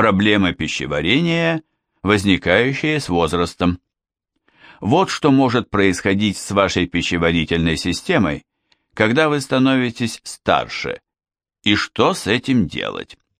Проблемы пищеварения, возникающие с возрастом. Вот что может происходить с вашей пищеварительной системой, когда вы становитесь старше, и что с этим делать.